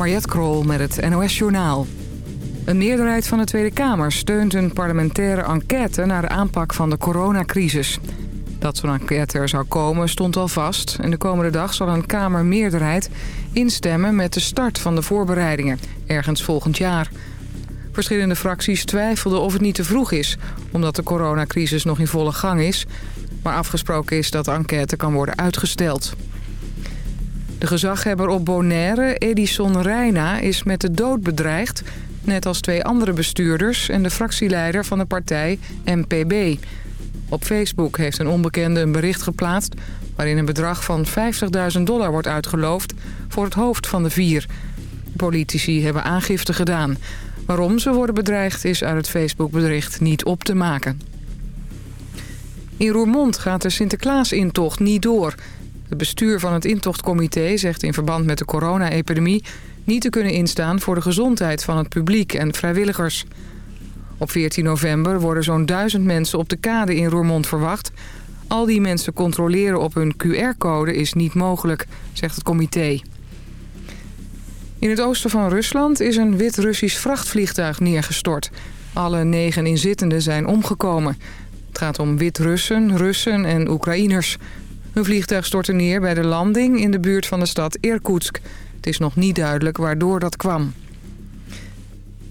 Mariette Krol met het NOS Journaal. Een meerderheid van de Tweede Kamer steunt een parlementaire enquête... naar de aanpak van de coronacrisis. Dat zo'n enquête er zou komen stond al vast. En de komende dag zal een Kamermeerderheid instemmen... met de start van de voorbereidingen, ergens volgend jaar. Verschillende fracties twijfelden of het niet te vroeg is... omdat de coronacrisis nog in volle gang is... maar afgesproken is dat de enquête kan worden uitgesteld. De gezaghebber op Bonaire, Edison Reina, is met de dood bedreigd... net als twee andere bestuurders en de fractieleider van de partij MPB. Op Facebook heeft een onbekende een bericht geplaatst... waarin een bedrag van 50.000 dollar wordt uitgeloofd voor het hoofd van de vier. Politici hebben aangifte gedaan. Waarom ze worden bedreigd is uit het Facebookbericht niet op te maken. In Roermond gaat de Sinterklaas-intocht niet door... Het bestuur van het intochtcomité zegt in verband met de corona-epidemie... niet te kunnen instaan voor de gezondheid van het publiek en vrijwilligers. Op 14 november worden zo'n duizend mensen op de kade in Roermond verwacht. Al die mensen controleren op hun QR-code is niet mogelijk, zegt het comité. In het oosten van Rusland is een wit-Russisch vrachtvliegtuig neergestort. Alle negen inzittenden zijn omgekomen. Het gaat om wit-Russen, Russen en Oekraïners... Een vliegtuig stortte neer bij de landing in de buurt van de stad Irkutsk. Het is nog niet duidelijk waardoor dat kwam.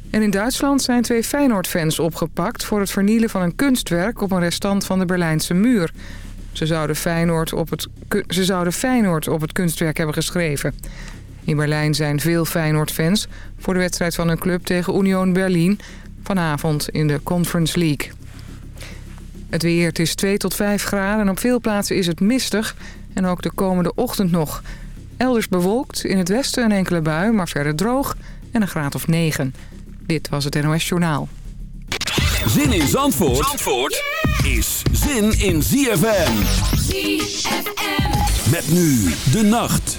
En in Duitsland zijn twee Feyenoord-fans opgepakt... voor het vernielen van een kunstwerk op een restant van de Berlijnse muur. Ze zouden Feyenoord op het, ze zouden Feyenoord op het kunstwerk hebben geschreven. In Berlijn zijn veel Feyenoord-fans... voor de wedstrijd van hun club tegen Union Berlin... vanavond in de Conference League. Het weer, het is 2 tot 5 graden en op veel plaatsen is het mistig. En ook de komende ochtend nog. Elders bewolkt, in het westen een enkele bui, maar verder droog en een graad of 9. Dit was het NOS Journaal. Zin in Zandvoort, Zandvoort is zin in ZFM. ZFM. Met nu de nacht.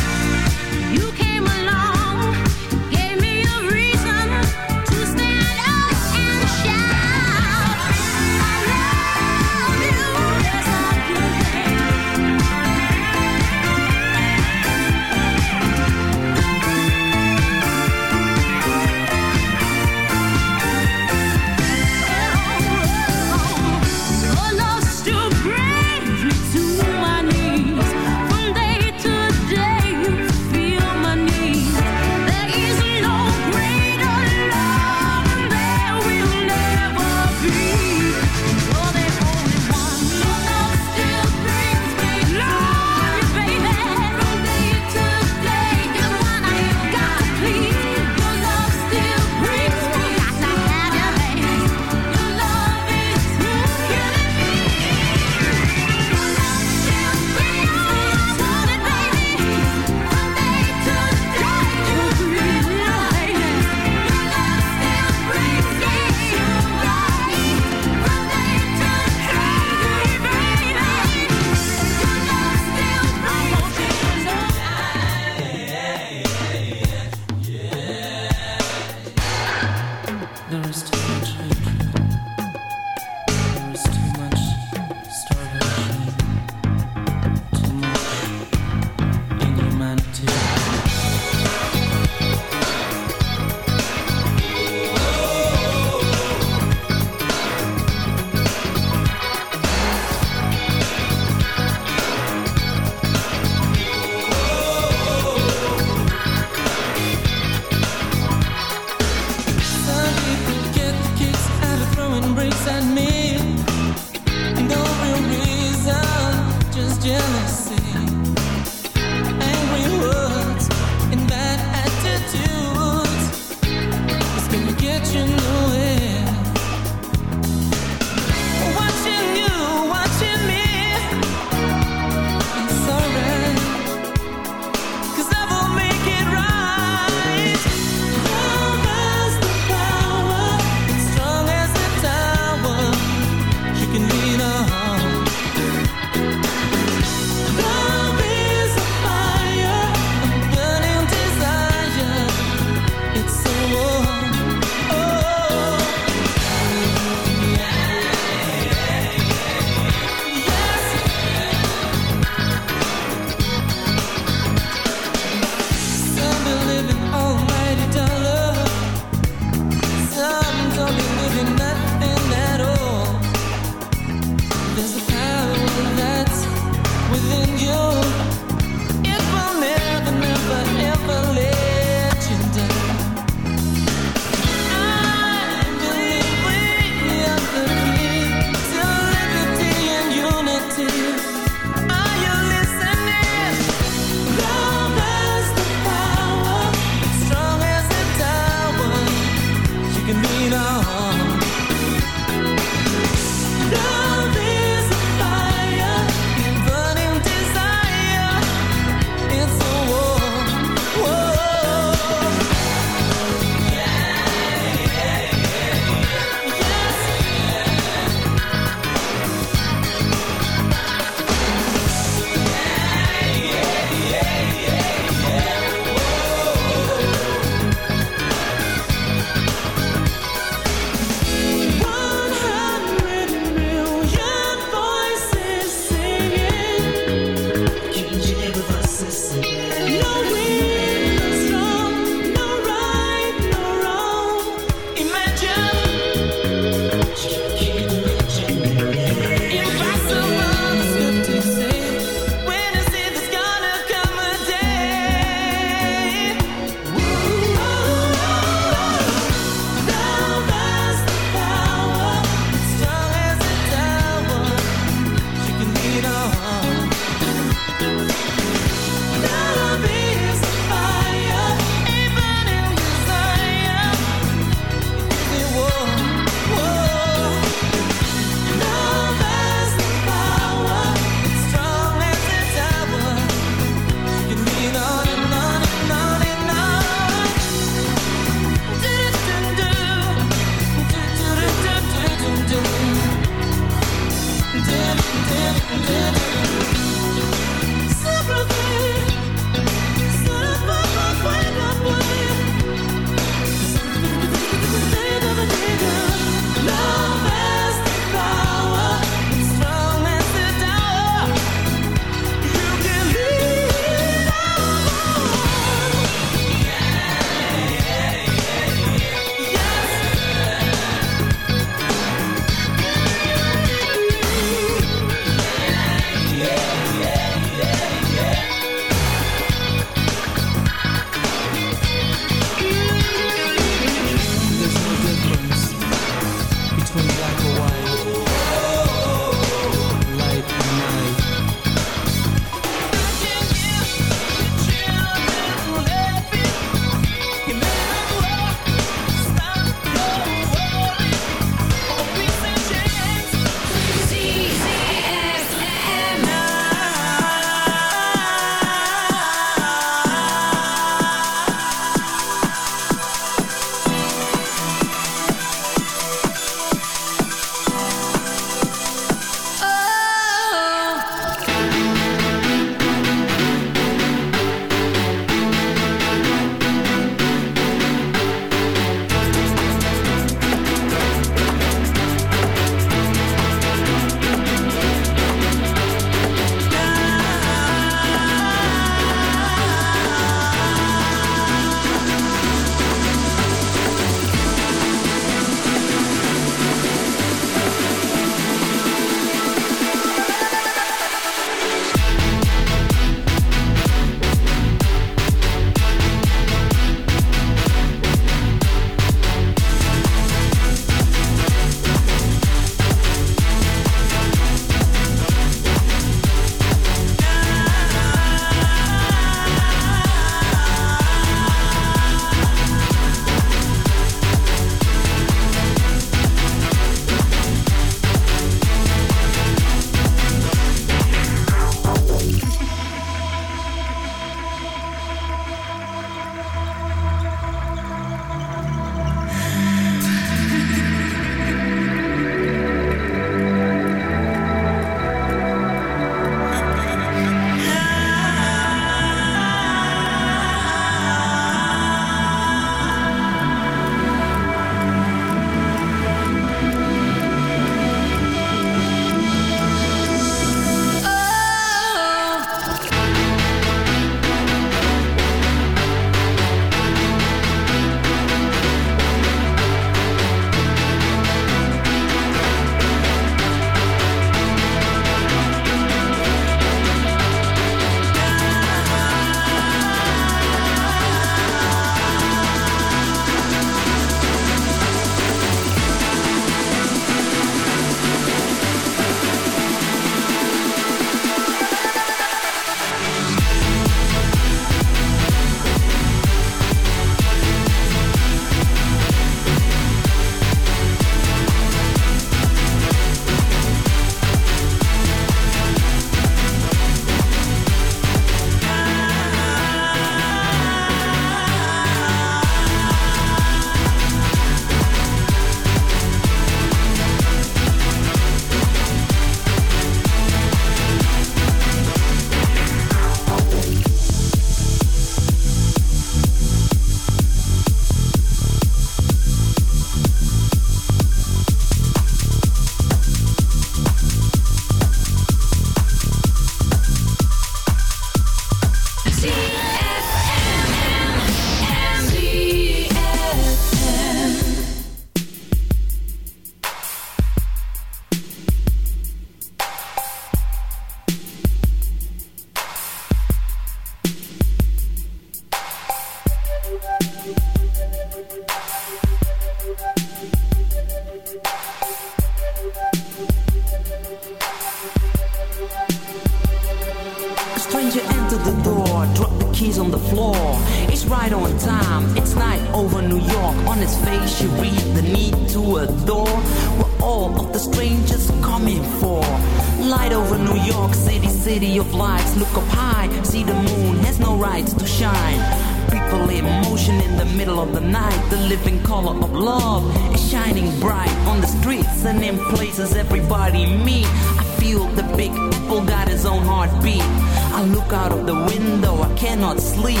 out of the window. I cannot sleep.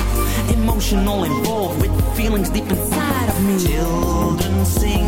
Emotional involved with feelings deep inside of me. Children sing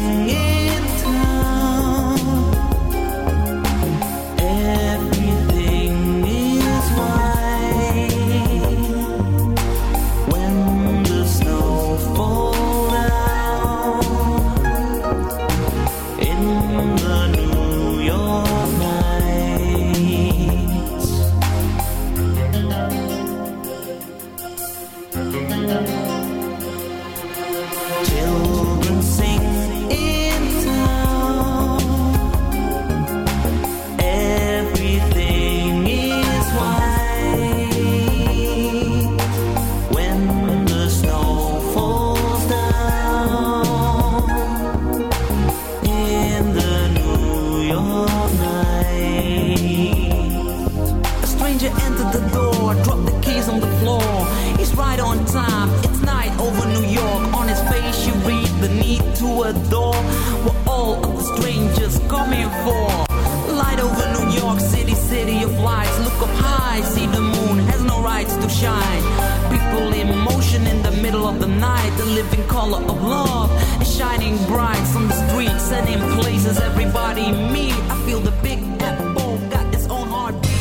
streets and in places everybody meet. I feel the big apple got its own heartbeat.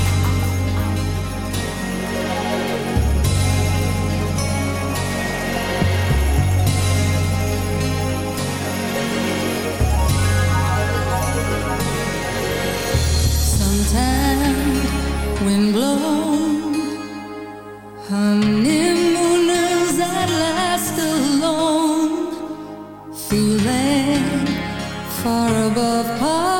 Sometimes wind blows, honeymooners at last alone, feeling far above us.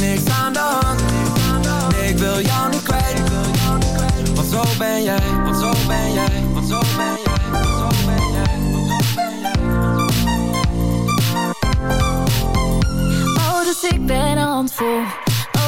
Is aan ik wil jou niet kwijt Want zo ben jij, want zo ben jij, want zo ben jij, zo ben jij, ik ben een handvol.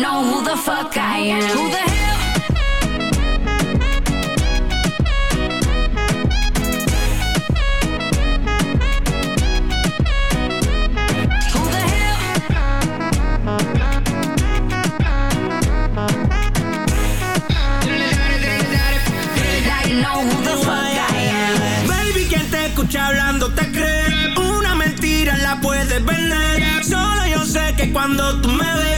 know who the fuck I am. Who the hell? hablando te crees. Una mentira la puedes vender. Solo yo sé que cuando tú me ves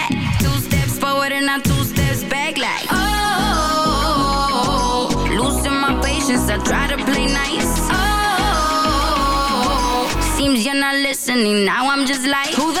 listening. Now I'm just like, who the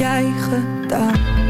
jij gedaan.